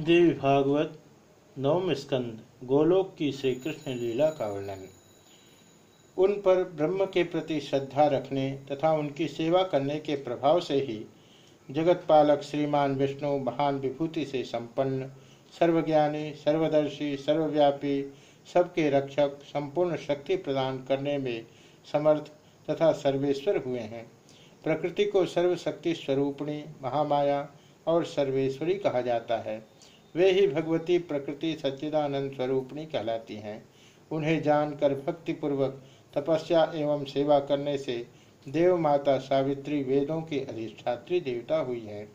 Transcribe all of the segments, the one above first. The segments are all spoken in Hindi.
देवी भागवत नवम स्कंद, गोलोक की श्री कृष्ण लीला का वर्णन। उन पर ब्रह्म के प्रति श्रद्धा रखने तथा उनकी सेवा करने के प्रभाव से ही जगत पालक श्रीमान विष्णु महान विभूति से संपन्न, सर्वज्ञानी, सर्वदर्शी, सर्वव्यापी, सबके रक्षक, संपूर्ण शक्ति प्रदान करने में समर्थ तथा सर्वेश्वर हुए हैं। प्रकृति को सर्वशक्ति स्वरूपणी महामाया और सर्वेश्वरी कहा जाता है। वे ही भगवती प्रकृति सच्चिदानंद स्वरूपणी कहलाती हैं। उन्हें जानकर भक्तिपूर्वक तपस्या एवं सेवा करने से देव माता सावित्री वेदों की अधिष्ठात्री देवता हुई है।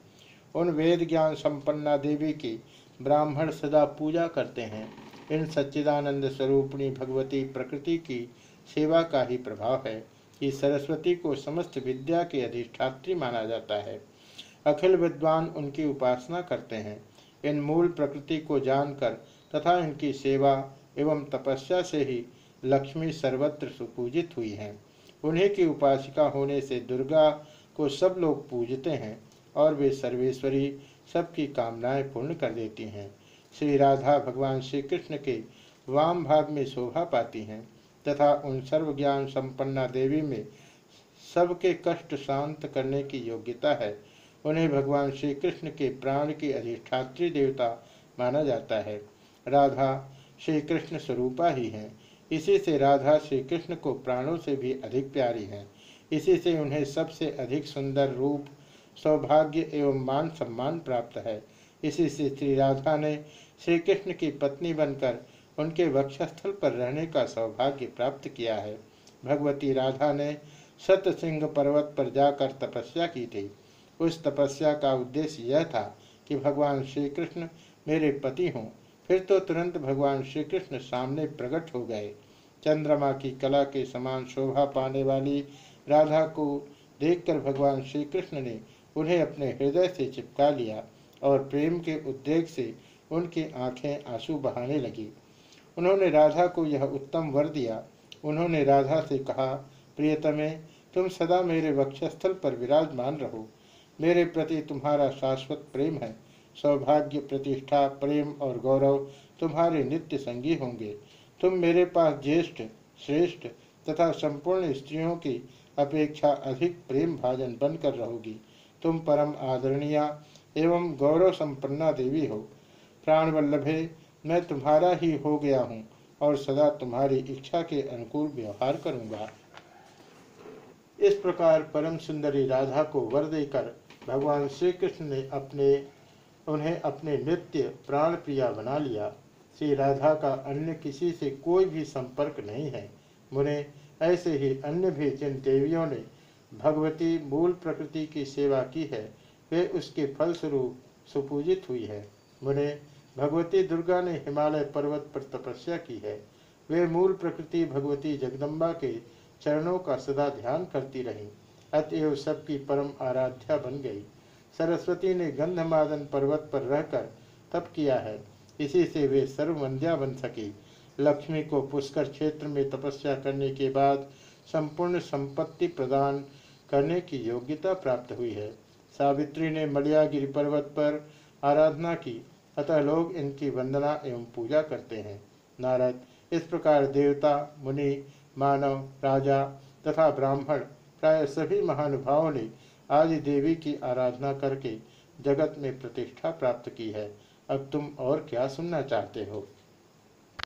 उन वेद ज्ञान संपन्ना देवी की ब्राह्मण सदा पूजा करते हैं। इन सच्चिदानंद स्वरूपणी भगवती प्रकृति की सेवा का ही प्रभाव है कि सरस्वती को समस्त विद्या के अधिष्ठात्री माना जाता है। अखिल विद्वान उनकी उपासना करते हैं। इन मूल प्रकृति को जानकर तथा इनकी सेवा एवं तपस्या से ही लक्ष्मी सर्वत्र सुपूजित हुई हैं। उन्हीं की उपासिका होने से दुर्गा को सब लोग पूजते हैं और वे सर्वेश्वरी सबकी कामनाएँ पूर्ण कर देती हैं। श्री राधा भगवान श्री कृष्ण के वाम भाग में शोभा पाती हैं तथा उन सर्वज्ञान संपन्ना देवी में सबके कष्ट शांत करने की योग्यता है। उन्हें भगवान श्री कृष्ण के प्राण की अधिष्ठात्री देवता माना जाता है। राधा श्री कृष्ण स्वरूपा ही है। इसी से राधा श्री कृष्ण को प्राणों से भी अधिक प्यारी है। इसी से उन्हें सबसे अधिक सुंदर रूप, सौभाग्य एवं मान सम्मान प्राप्त है। इसी से श्री राधा ने श्री कृष्ण की पत्नी बनकर उनके वक्षस्थल पर रहने का सौभाग्य प्राप्त किया है। भगवती राधा ने सतसिंह पर्वत पर जाकर तपस्या की थी। उस तपस्या का उद्देश्य यह था कि भगवान श्री कृष्ण मेरे पति हों। फिर तो तुरंत भगवान श्री कृष्ण सामने प्रकट हो गए। चंद्रमा की कला के समान शोभा पाने वाली राधा को देखकर भगवान श्री कृष्ण ने उन्हें अपने हृदय से चिपका लिया और प्रेम के उद्देश्य से उनकी आँखें आँसू बहाने लगी। उन्होंने राधा को यह उत्तम वर दिया। उन्होंने राधा से कहा, प्रियतमे, तुम सदा मेरे वक्षस्थल पर विराजमान रहो। मेरे प्रति तुम्हारा शाश्वत प्रेम है। सौभाग्य, प्रतिष्ठा, प्रेम और गौरव तुम्हारे नित्य संगी होंगे। तुम मेरे पास ज्येष्ठ, श्रेष्ठ तथा संपूर्ण स्त्रियों की अपेक्षा अधिक प्रेम भाजन बनकर रहोगी। तुम परम आदरणीय एवं गौरव संपन्ना देवी हो। प्राण वल्लभे मैं तुम्हारा ही हो गया हूँ और सदा तुम्हारी इच्छा के अनुकूल व्यवहार करूँगा। इस प्रकार परम सुंदरी राधा को वर देकर भगवान श्री कृष्ण ने अपने, उन्हें अपने नित्य प्राण प्रिया बना लिया। श्री राधा का अन्य किसी से कोई भी संपर्क नहीं है। मुने, ऐसे ही अन्य भी जिन देवियों ने भगवती मूल प्रकृति की सेवा की है, वे उसके फलस्वरूप सुपूजित हुई है। मुने, भगवती दुर्गा ने हिमालय पर्वत पर तपस्या की है। वे मूल प्रकृति भगवती जगदम्बा के चरणों का सदा ध्यान करती रहीं। अतएव सबकी परम आराध्या बन गई। सरस्वती ने गंधमादन पर्वत पर रहकर तप किया है। इसी से वे सर्ववंध्या बन सकी। लक्ष्मी को पुष्कर क्षेत्र में तपस्या करने के बाद संपूर्ण संपत्ति प्रदान करने की योग्यता प्राप्त हुई है। सावित्री ने मलयागिरी पर्वत पर आराधना की। अतः लोग इनकी वंदना एवं पूजा करते हैं। नारद, इस प्रकार देवता, मुनि, मानव, राजा तथा ब्राह्मण प्राय सभी महानुभावों ने आदि देवी की आराधना करके जगत में प्रतिष्ठा प्राप्त की है। अब तुम और क्या सुनना चाहते हो?